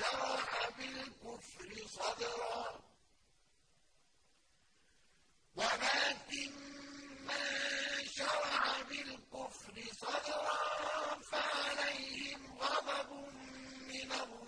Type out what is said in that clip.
شرح بالكفر صدرا. ولكن من شرح بالكفر صدرا فعليهم غضب من الله.